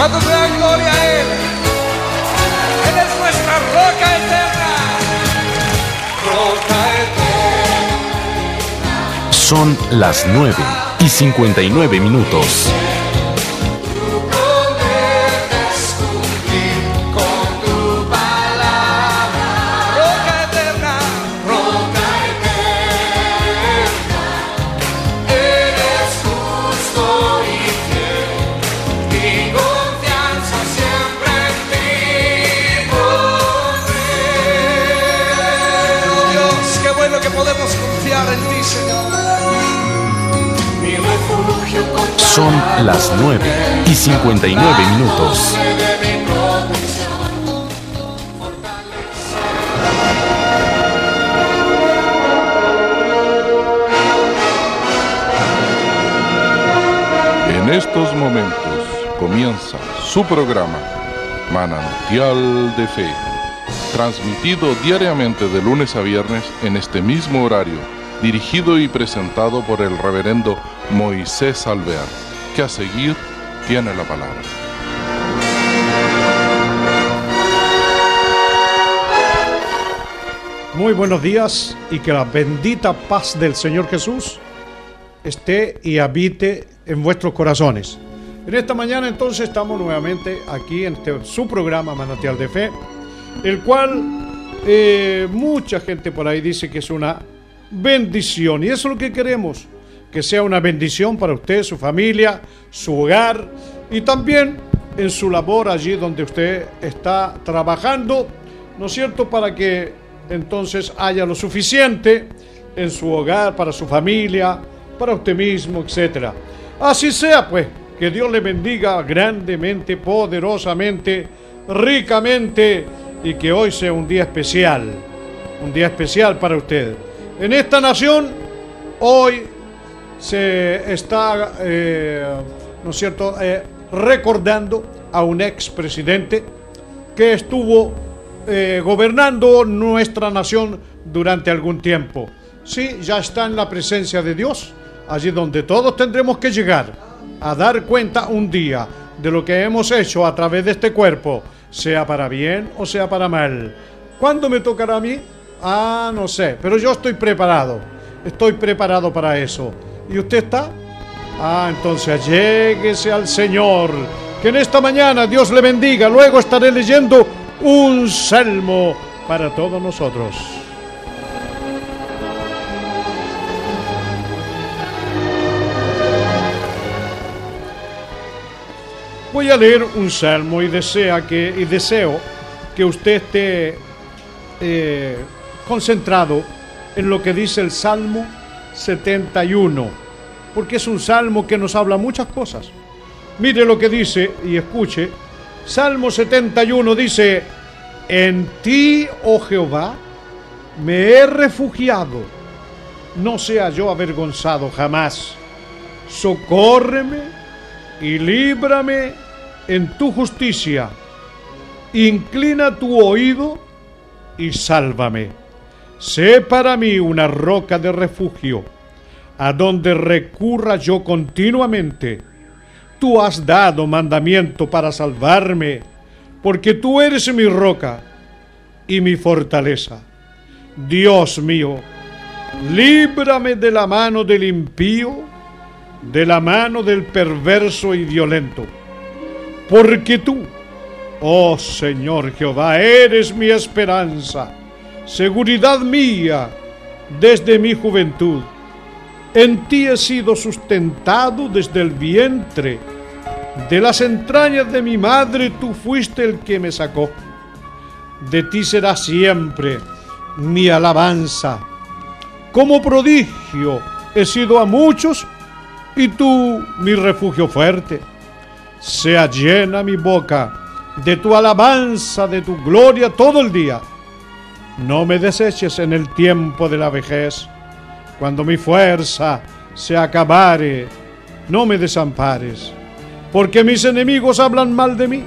¿Cuántos le dan gloria a Él? Él es nuestra roca eterna. Roca eterna. Son las 9 y 59 minutos. Las 9 y 59 minutos. En estos momentos comienza su programa Manantial de Fe, transmitido diariamente de lunes a viernes en este mismo horario, dirigido y presentado por el reverendo Moisés Alvear, que a seguir tiene la palabra. Muy buenos días y que la bendita paz del Señor Jesús esté y habite en vuestros corazones. En esta mañana entonces estamos nuevamente aquí en este, su programa Manantial de Fe, el cual eh, mucha gente por ahí dice que es una bendición y eso es lo que queremos, que sea una bendición para usted, su familia, su hogar y también en su labor allí donde usted está trabajando, ¿no es cierto? Para que entonces haya lo suficiente en su hogar, para su familia, para usted mismo, etc. Así sea, pues, que Dios le bendiga grandemente, poderosamente, ricamente y que hoy sea un día especial, un día especial para usted. En esta nación, hoy se está, eh, ¿no es cierto?, eh, recordando a un expresidente que estuvo eh, gobernando nuestra nación durante algún tiempo. Sí, ya está en la presencia de Dios, allí donde todos tendremos que llegar a dar cuenta un día de lo que hemos hecho a través de este cuerpo, sea para bien o sea para mal. ¿Cuándo me tocará a mí? Ah, no sé, pero yo estoy preparado. Estoy preparado para eso. ¿Y usted está? Ah, entonces lléguese al Señor. Que en esta mañana Dios le bendiga. Luego estaré leyendo un salmo para todos nosotros. Voy a leer un salmo y, desea que, y deseo que usted esté eh, concentrado en lo que dice el Salmo 71, porque es un salmo que nos habla muchas cosas. Mire lo que dice y escuche. Salmo 71 dice, en ti, oh Jehová, me he refugiado, no sea yo avergonzado jamás. Socórreme y líbrame en tu justicia. Inclina tu oído y sálvame. Sé para mí una roca de refugio, a donde recurra yo continuamente. Tú has dado mandamiento para salvarme, porque tú eres mi roca y mi fortaleza. Dios mío, líbrame de la mano del impío, de la mano del perverso y violento. Porque tú, oh Señor Jehová, eres mi esperanza, seguridad mía desde mi juventud. En ti he sido sustentado desde el vientre. De las entrañas de mi madre tú fuiste el que me sacó. De ti será siempre mi alabanza. Como prodigio he sido a muchos y tú mi refugio fuerte. Sea llena mi boca de tu alabanza, de tu gloria todo el día. No me deseches en el tiempo de la vejez. Cuando mi fuerza se acabare, no me desampares, porque mis enemigos hablan mal de mí.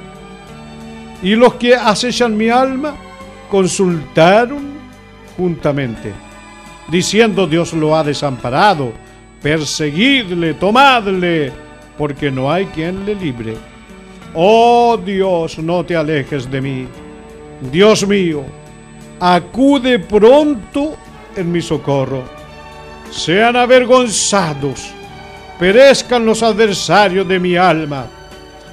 Y los que acechan mi alma consultaron juntamente, diciendo Dios lo ha desamparado, perseguidle, tomadle, porque no hay quien le libre. Oh Dios, no te alejes de mí. Dios mío, acude pronto en mi socorro. Sean avergonzados, perezcan los adversarios de mi alma,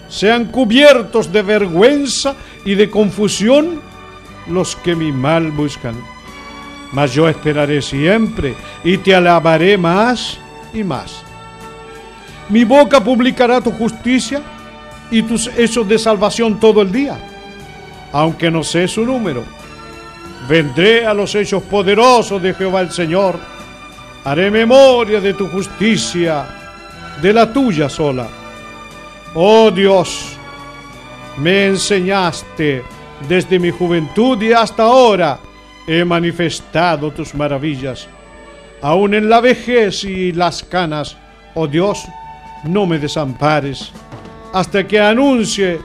sean cubiertos de vergüenza y de confusión los que mi mal buscan. Mas yo esperaré siempre y te alabaré más y más. Mi boca publicará tu justicia y tus hechos de salvación todo el día, aunque no sé su número. Vendré a los hechos poderosos de Jehová el Señor. Haré memoria de tu justicia, de la tuya sola. Oh Dios, me enseñaste desde mi juventud y hasta ahora he manifestado tus maravillas. Aún en la vejez y las canas, oh Dios, no me desampares, hasta que anuncie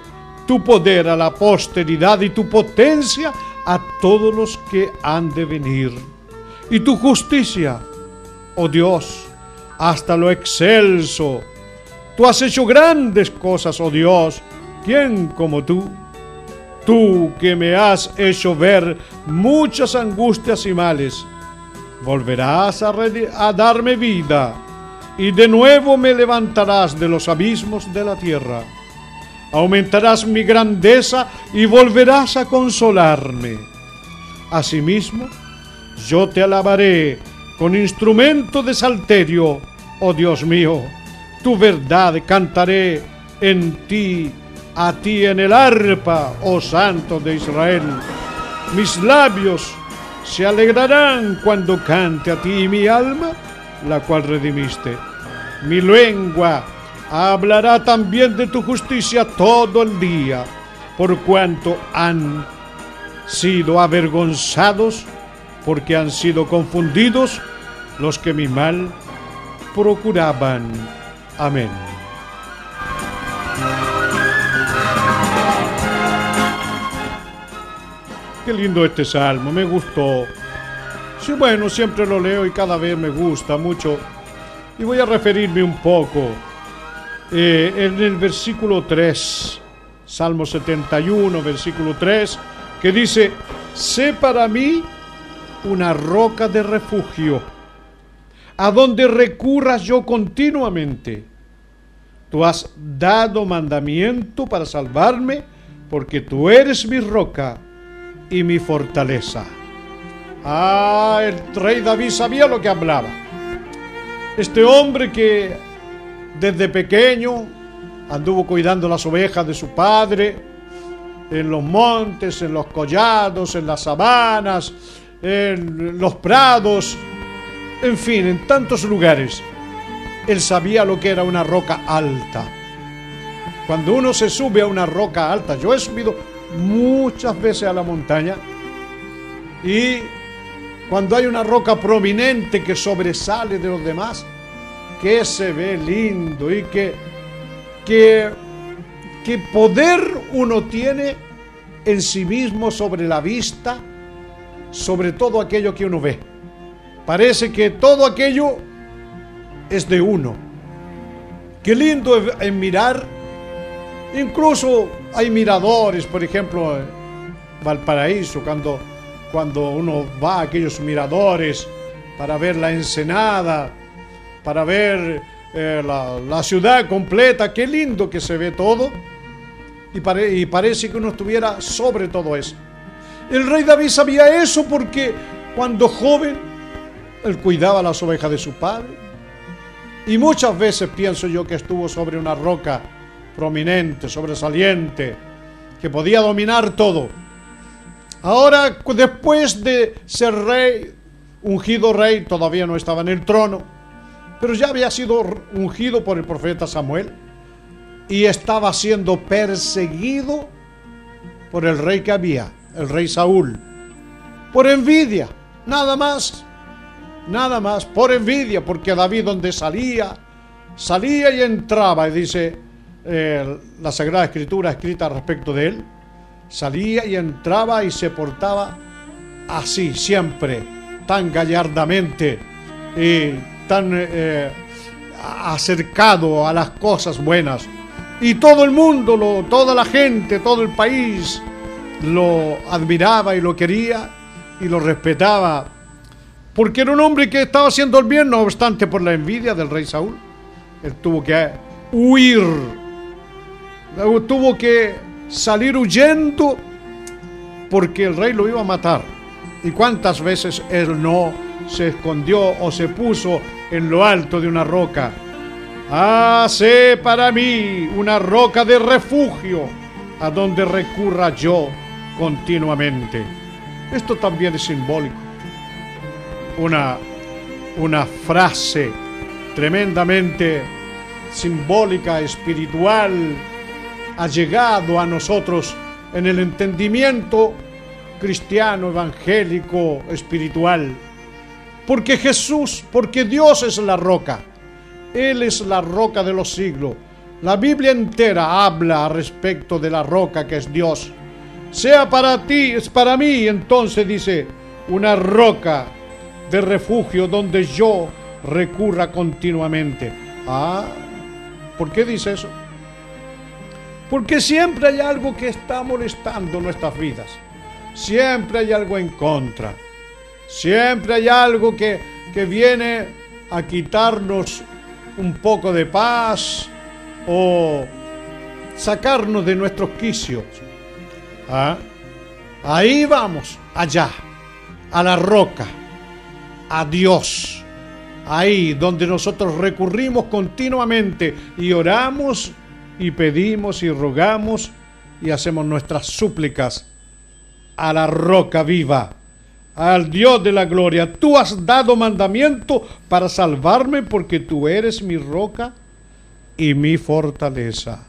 tu poder a la posteridad y tu potencia a todos los que han de venir. Y tu justicia, oh Dios, hasta lo excelso. Tú has hecho grandes cosas, oh Dios. ¿Quién como tú? Tú que me has hecho ver muchas angustias y males, volverás a, a darme vida y de nuevo me levantarás de los abismos de la tierra. Aumentarás mi grandeza y volverás a consolarme. Asimismo, yo te alabaré con instrumento de salterio, oh Dios mío. Tu verdad cantaré en ti, a ti en el arpa, oh Santo de Israel. Mis labios se alegrarán cuando cante a ti mi alma la cual redimiste. Mi lengua hablará también de tu justicia todo el día, por cuanto han sido avergonzados, porque han sido confundidos los que mi mal procuraban. Amén. Qué lindo este salmo, me gustó. Sí, bueno, siempre lo leo y cada vez me gusta mucho. Y voy a referirme un poco eh, en el versículo 3, Salmo 71, versículo 3, que dice, sé para mí una roca de refugio, a donde recurras yo continuamente. Tú has dado mandamiento para salvarme, porque tú eres mi roca y mi fortaleza. Ah, el rey David sabía lo que hablaba. Este hombre que desde pequeño anduvo cuidando las ovejas de su padre, en los montes, en los collados, en las sabanas, en los prados, en fin, en tantos lugares. Él sabía lo que era una roca alta. Cuando uno se sube a una roca alta, yo he subido muchas veces a la montaña y cuando hay una roca prominente que sobresale de los demás, que se ve lindo y que, que, que poder uno tiene en sí mismo sobre la vista, sobre todo aquello que uno ve. Parece que todo aquello es de uno. Qué lindo es mirar. Incluso hay miradores, por ejemplo, en Valparaíso, cuando cuando uno va a aquellos miradores para ver la ensenada, para ver eh, la, ciudad completa, qué lindo que se ve todo. Y, y parece que uno estuviera sobre todo eso. El rey David sabía eso porque cuando joven él cuidaba las ovejas de su padre. Y muchas veces pienso yo que estuvo sobre una roca prominente, sobresaliente, que podía dominar todo Ahora, después de ser rey, ungido rey, todavía no estaba en el trono, pero ya había sido ungido por el profeta Samuel y estaba siendo perseguido por el rey que había, el rey Saúl, por envidia, nada más, nada más, por envidia, porque David donde salía, salía y entraba, y dice eh, la Sagrada Escritura escrita respecto de él, salía y entraba y se portaba así siempre, tan gallardamente. Y tan eh, acercado a las cosas buenas. Y todo el mundo, lo, toda la gente, todo el país lo admiraba y lo quería y lo respetaba. Porque era un hombre que estaba haciendo el bien, no obstante por la envidia del rey Saúl. Él tuvo que huir. Tuvo que salir huyendo porque el rey lo iba a matar. ¿Y cuántas veces él no se escondió o se puso en lo alto de una roca? Hace para mí una roca de refugio a donde recurra yo continuamente. Esto también es simbólico. Una, una frase tremendamente simbólica, espiritual, ha llegado a nosotros en el entendimiento cristiano, evangélico, espiritual. Porque Jesús, porque Dios es la roca. Él es la roca de los siglos. La Biblia entera habla respecto de la roca que es Dios. Sea para ti, es para mí, entonces dice, una roca de refugio donde yo recurra continuamente. Ah, ¿por qué dice eso? Porque siempre hay algo que está molestando nuestras vidas. Siempre hay algo en contra. Siempre hay algo que, que viene a quitarnos un poco de paz o sacarnos de nuestros quicios. ¿Ah? Ahí vamos, allá, a la roca, a Dios. Ahí donde nosotros recurrimos continuamente y oramos y pedimos y rogamos y hacemos nuestras súplicas a la roca viva, al Dios de la gloria. Tú has dado mandamiento para salvarme porque tú eres mi roca y mi fortaleza.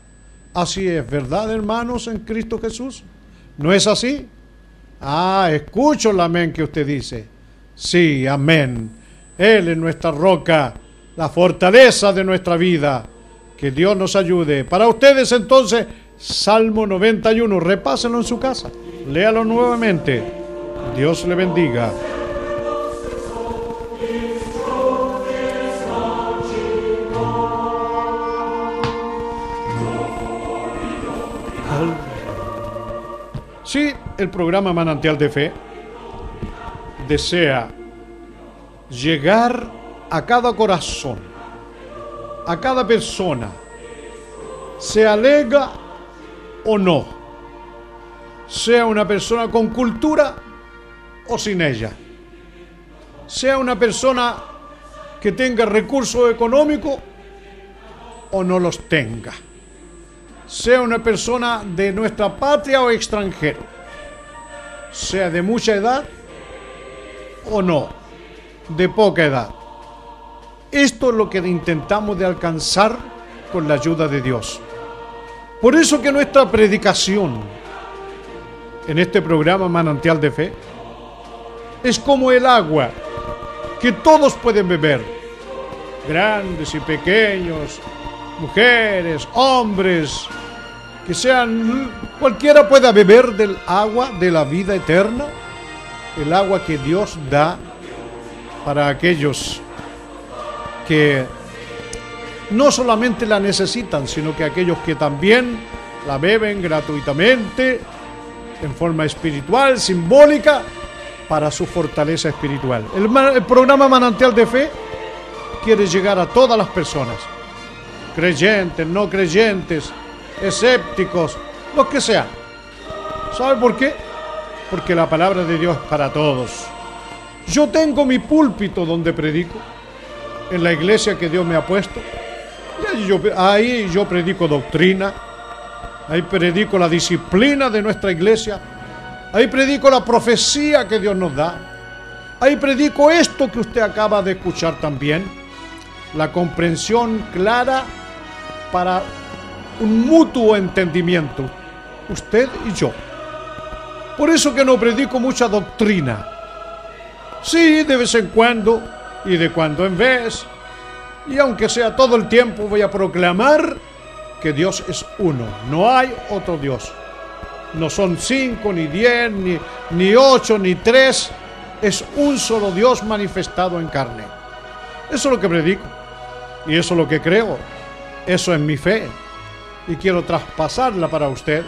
Así es, ¿verdad, hermanos, en Cristo Jesús? ¿No es así? Ah, escucho el amén que usted dice. Sí, amén. Él es nuestra roca, la fortaleza de nuestra vida. Que Dios nos ayude. Para ustedes entonces, Salmo 91, repásenlo en su casa, léalo nuevamente. Dios le bendiga. Si el programa Manantial de Fe desea llegar a cada corazón, a cada persona, se alega o no, sea una persona con cultura o sin ella, sea una persona que tenga recursos económicos o no los tenga, sea una persona de nuestra patria o extranjero, sea de mucha edad o no, de poca edad. Esto es lo que intentamos de alcanzar con la ayuda de Dios. Por eso que nuestra predicación en este programa Manantial de Fe es como el agua que todos pueden beber, grandes y pequeños, mujeres, hombres, que sean, cualquiera pueda beber del agua de la vida eterna, el agua que Dios da para aquellos que no solamente la necesitan, sino que aquellos que también la beben gratuitamente, en forma espiritual, simbólica, para su fortaleza espiritual. El, programa Manantial de Fe quiere llegar a todas las personas, creyentes, no creyentes, escépticos, los que sean. ¿Sabe por qué? Porque la palabra de Dios es para todos. Yo tengo mi púlpito donde predico, en la iglesia que Dios me ha puesto. Y ahí yo predico doctrina, ahí predico la disciplina de nuestra iglesia, Ahí predico la profecía que Dios nos da. Ahí predico esto que usted acaba de escuchar también. La comprensión clara para un mutuo entendimiento. Usted y yo. Por eso que no predico mucha doctrina. Sí, de vez en cuando y de cuando en vez. Y aunque sea todo el tiempo voy a proclamar que Dios es uno. No hay otro Dios. No son cinco, ni diez, ni, ni ocho, ni tres. Es un solo Dios manifestado en carne. Eso es lo que predico. Y eso es lo que creo. Eso es mi fe. y quiero traspasarla para usted,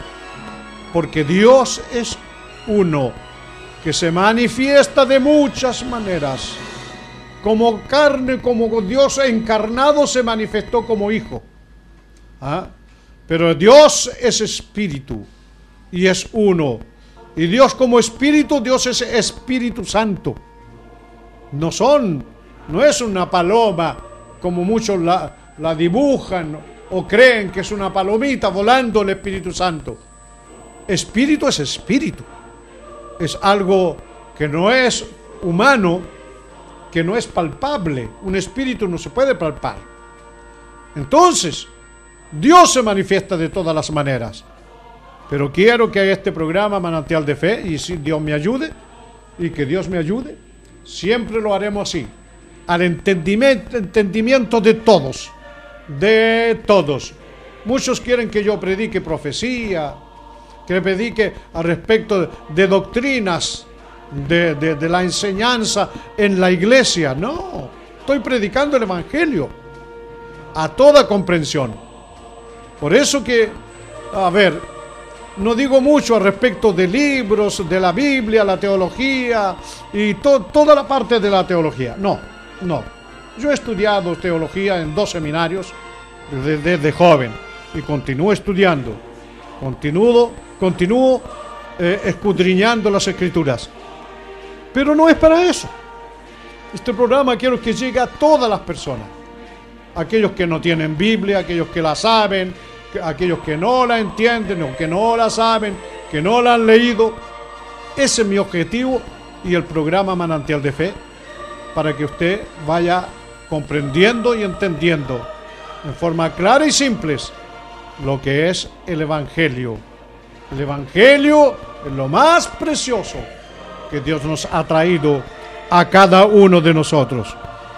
porque Dios es uno que se manifiesta de muchas maneras. Como carne, como Dios encarnado se manifestó como hijo. ¿Ah? Pero Dios es espíritu y es uno. Y Dios como espíritu, Dios es Espíritu Santo. No son, no es una paloma como muchos la, dibujan o creen que es una palomita volando el Espíritu Santo. Espíritu es espíritu. Es algo que no es humano, que no es palpable. Un espíritu no se puede palpar. Entonces, Dios se manifiesta de todas las maneras. Pero quiero que este programa Manantial de Fe, y si Dios me ayude, y que Dios me ayude, siempre lo haremos así, al entendimiento, entendimiento de todos, de todos. Muchos quieren que yo predique profecía, que predique al respecto de, doctrinas, de, de la enseñanza en la iglesia. No, estoy predicando el Evangelio a toda comprensión. Por eso que, a ver, no digo mucho al respecto de libros, de la Biblia, la teología y toda la parte de la teología. No, no. Yo he estudiado teología en dos seminarios desde, joven y continúo estudiando. Continúo, continúo eh, escudriñando las escrituras. Pero no es para eso. Este programa quiero que llegue a todas las personas. Aquellos que no tienen Biblia, aquellos que la saben, aquellos que no la entienden o que no la saben, que no la han leído. Ese es mi objetivo y el programa Manantial de Fe, para que usted vaya comprendiendo y entendiendo en forma clara y simple lo que es el Evangelio. El Evangelio es lo más precioso que Dios nos ha traído a cada uno de nosotros.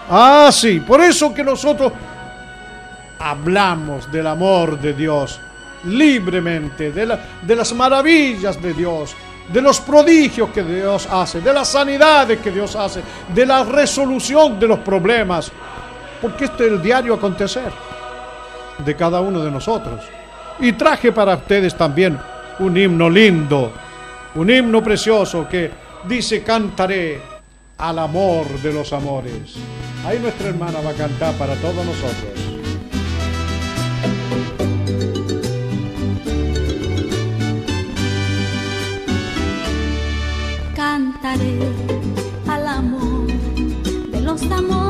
Ah, sí, por eso que nosotros hablamos del amor de Dios libremente, de, las maravillas de Dios, de los prodigios que Dios hace, de las sanidades que Dios hace, de la resolución de los problemas, porque este es el diario acontecer de cada uno de nosotros. Y traje para ustedes también un himno lindo, un himno precioso que dice cantaré al amor de los amores. Ahí nuestra hermana va a cantar para todos nosotros. Al amor de los amores,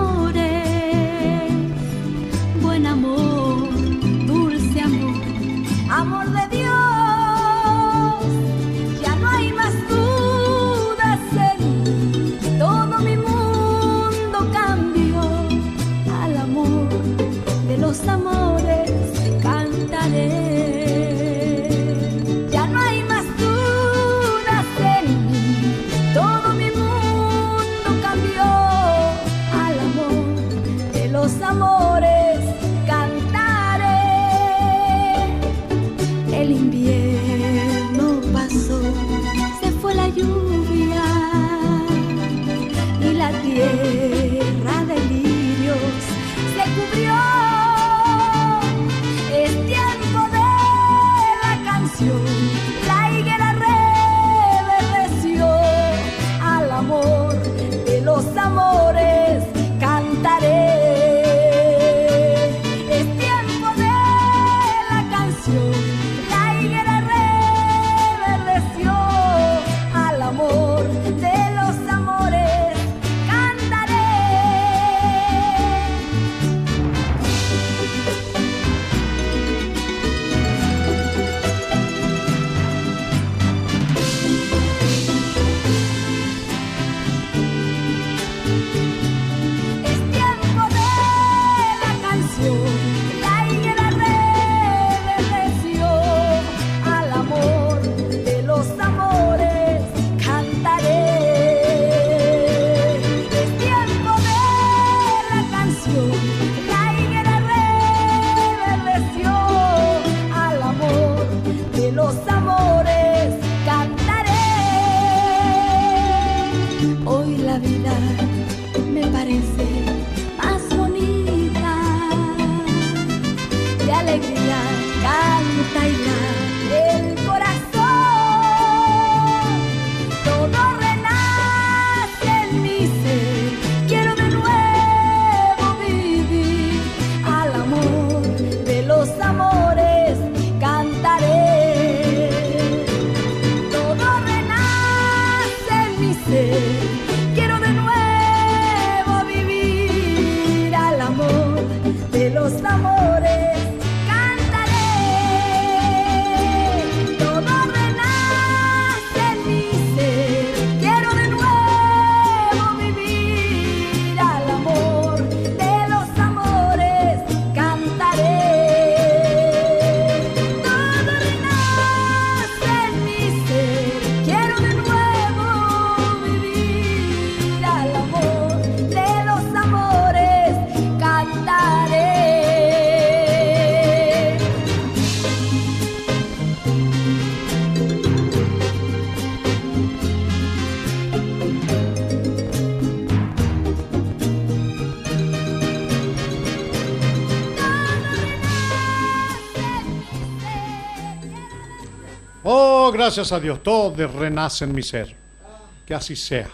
gracias a Dios, todo renace en mi ser. Que así sea.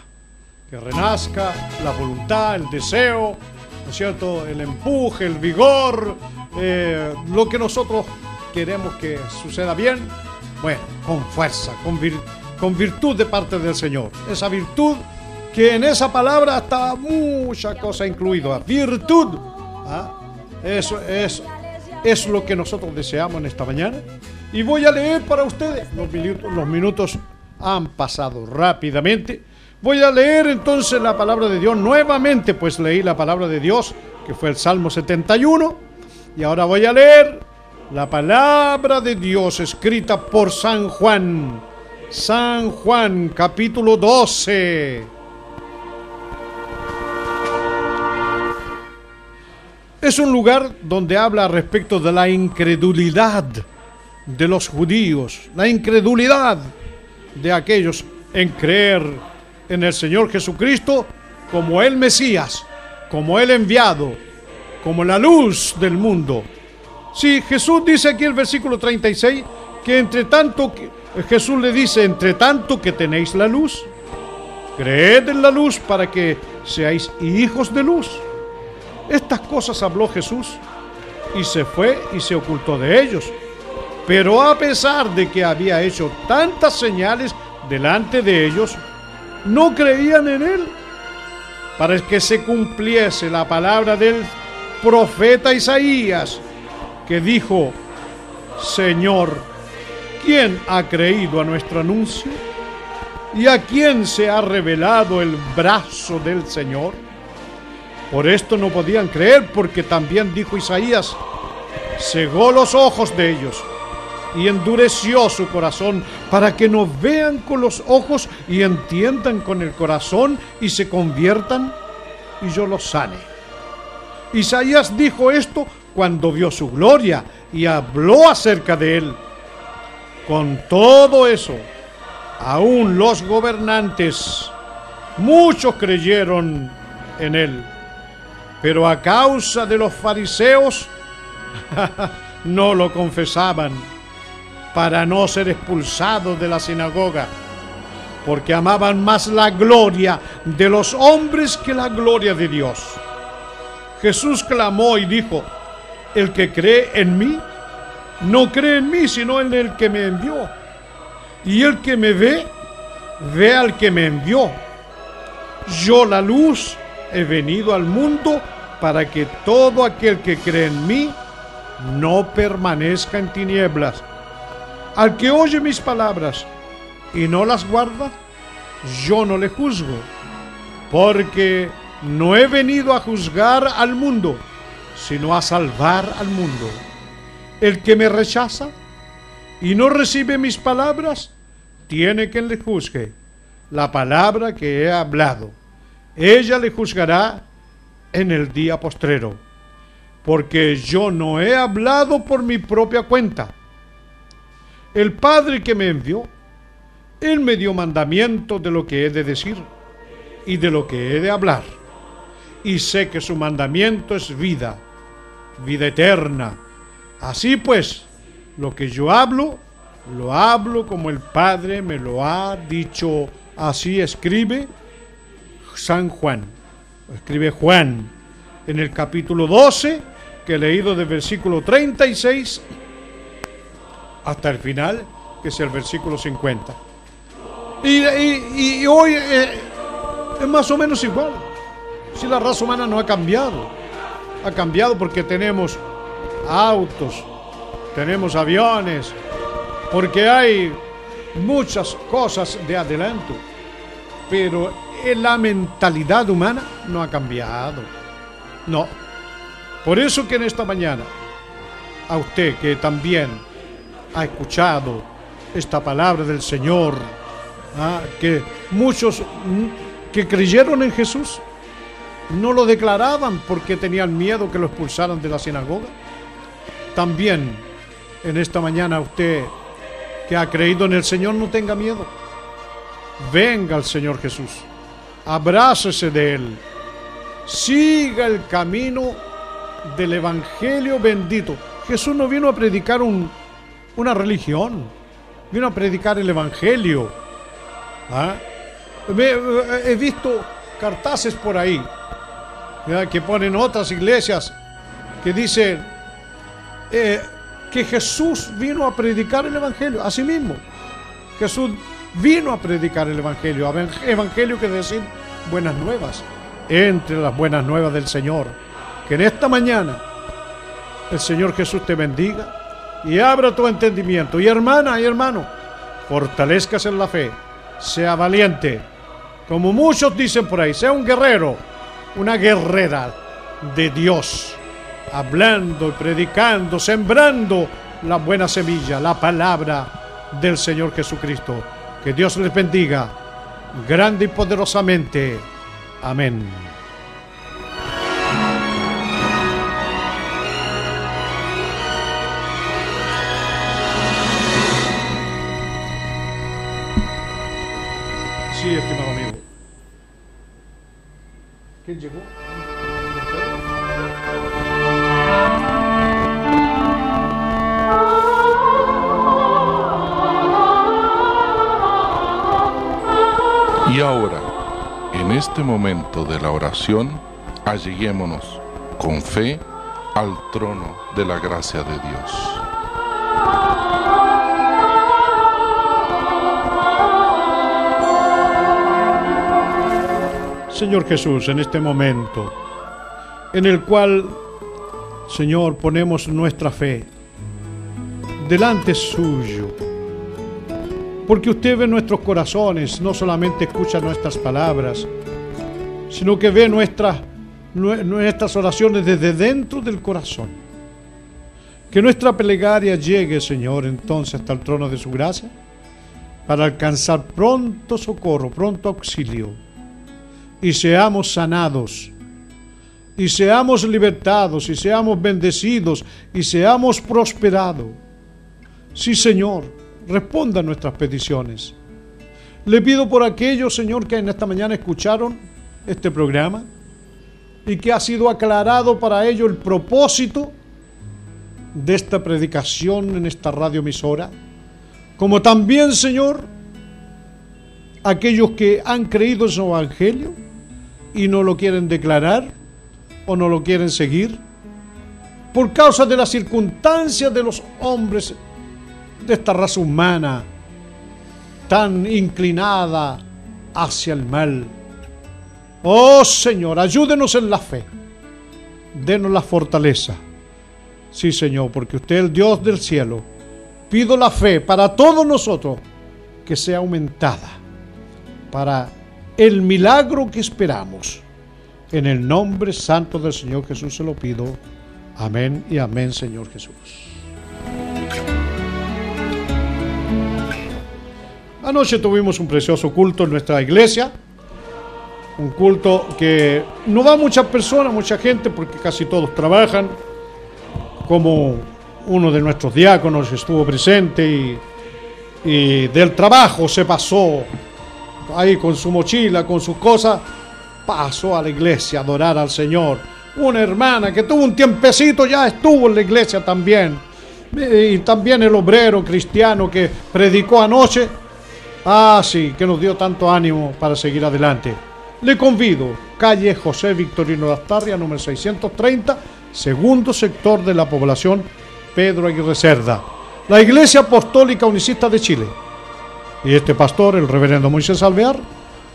Que renazca la voluntad, el deseo, ¿no cierto? El empuje, el vigor, eh, lo que nosotros queremos que suceda bien. Bueno, con fuerza, con, vir- con virtud de parte del Señor. Esa virtud que en esa palabra está mucha cosa incluida. Virtud. ¿ah? Eso es, es lo que nosotros deseamos en esta mañana. Y voy a leer para ustedes. Los minutos, han pasado rápidamente. Voy a leer entonces la palabra de Dios nuevamente, pues leí la palabra de Dios, que fue el Salmo 71. Y ahora voy a leer la palabra de Dios escrita por San Juan. San Juan, capítulo 12. Es un lugar donde habla respecto de la incredulidad de los judíos, la incredulidad de aquellos en creer en el Señor Jesucristo como el Mesías, como el enviado, como la luz del mundo. Sí, Jesús dice aquí el versículo 36 que entre tanto, que- Jesús le dice, entre tanto que tenéis la luz, creed en la luz para que seáis hijos de luz. Estas cosas habló Jesús y se fue y se ocultó de ellos. Pero a pesar de que había hecho tantas señales delante de ellos, no creían en él. Para que se cumpliese la palabra del profeta Isaías, que dijo, Señor, ¿quién ha creído a nuestro anuncio? ¿Y a quién se ha revelado el brazo del Señor? Por esto no podían creer, porque también dijo Isaías, cegó los ojos de ellos y endureció su corazón para que no vean con los ojos y entiendan con el corazón y se conviertan y yo los sane. Isaías dijo esto cuando vio su gloria y habló acerca de él. Con todo eso, aún los gobernantes, muchos creyeron en él. Pero a causa de los fariseos, no lo confesaban para no ser expulsados de la sinagoga, porque amaban más la gloria de los hombres que la gloria de Dios. Jesús clamó y dijo, el que cree en mí, no cree en mí, sino en el que me envió. Y el que me ve, ve al que me envió. Yo la luz he venido al mundo para que todo aquel que cree en mí no permanezca en tinieblas. Al que oye mis palabras y no las guarda, yo no le juzgo, porque no he venido a juzgar al mundo, sino a salvar al mundo. El que me rechaza y no recibe mis palabras, tiene quien le juzgue la palabra que he hablado. Ella le juzgará en el día postrero, porque yo no he hablado por mi propia cuenta. El Padre que me envió, Él me dio mandamiento de lo que he de decir y de lo que he de hablar. Y sé que su mandamiento es vida, vida eterna. Así pues, lo que yo hablo, lo hablo como el Padre me lo ha dicho. Así escribe San Juan. Escribe Juan en el capítulo 12, que he leído del versículo 36 hasta el final, que es el versículo 50. Y, hoy eh, es más o menos igual. Si la raza humana no ha cambiado, ha cambiado porque tenemos autos, tenemos aviones, porque hay muchas cosas de adelanto, pero la mentalidad humana no ha cambiado. No. Por eso que en esta mañana, a usted que también ha escuchado esta palabra del Señor, ah, que muchos mm, que creyeron en Jesús no lo declaraban porque tenían miedo que lo expulsaran de la sinagoga. También en esta mañana usted que ha creído en el Señor no tenga miedo. Venga al Señor Jesús. Abrácese de Él. Siga el camino del Evangelio bendito. Jesús no vino a predicar un- una religión. vino a predicar el Evangelio. ¿Ah? Me- he visto cartaces por ahí que ponen otras iglesias que dicen eh, que Jesús vino a predicar el Evangelio. Así mismo, Jesús vino a predicar el Evangelio. Evan- Evangelio que decir buenas nuevas. Entre las buenas nuevas del Señor. Que en esta mañana el Señor Jesús te bendiga y abra tu entendimiento. Y hermana y hermano, fortalezcas en la fe. Sea valiente. Como muchos dicen por ahí, sea un guerrero, una guerrera de Dios. Hablando, predicando, sembrando la buena semilla, la palabra del Señor Jesucristo. Que Dios les bendiga grande y poderosamente. Amén. Estimado amigo. ¿Quién llegó? Y ahora, en este momento de la oración, alleguémonos con fe al trono de la gracia de Dios. Señor Jesús, en este momento en el cual, Señor, ponemos nuestra fe delante suyo, porque usted ve nuestros corazones, no solamente escucha nuestras palabras, sino que ve nuestras, nue- nuestras oraciones desde dentro del corazón. Que nuestra plegaria llegue, Señor, entonces hasta el trono de su gracia, para alcanzar pronto socorro, pronto auxilio y seamos sanados, y seamos libertados, y seamos bendecidos, y seamos prosperados. Sí, Señor, responda a nuestras peticiones. Le pido por aquellos, Señor, que en esta mañana escucharon este programa y que ha sido aclarado para ellos el propósito de esta predicación en esta radioemisora, como también, Señor, aquellos que han creído en su evangelio y no lo quieren declarar o no lo quieren seguir por causa de las circunstancias de los hombres de esta raza humana tan inclinada hacia el mal. Oh Señor, ayúdenos en la fe. Denos la fortaleza. Sí, Señor, porque usted el Dios del cielo. Pido la fe para todos nosotros que sea aumentada para el milagro que esperamos. En el nombre santo del Señor Jesús se lo pido. Amén y amén, Señor Jesús. Anoche tuvimos un precioso culto en nuestra iglesia. Un culto que no va muchas personas, mucha gente, porque casi todos trabajan. Como uno de nuestros diáconos estuvo presente y, y del trabajo se pasó ahí con su mochila, con sus cosas, pasó a la iglesia a adorar al Señor. Una hermana que tuvo un tiempecito ya estuvo en la iglesia también. Y también el obrero cristiano que predicó anoche. Ah, sí, que nos dio tanto ánimo para seguir adelante. Le convido, calle José Victorino Lastarria, número 630, segundo sector de la población Pedro Aguirre Cerda. La Iglesia Apostólica Unicista de Chile. Y este pastor, el reverendo Moisés Alvear,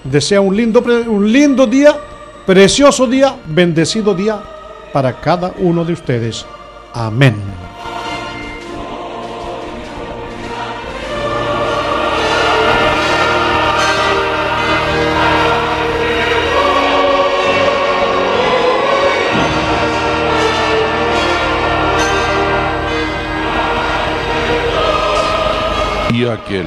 desea un lindo, un lindo día, precioso día, bendecido día para cada uno de ustedes. Amén. Y aquel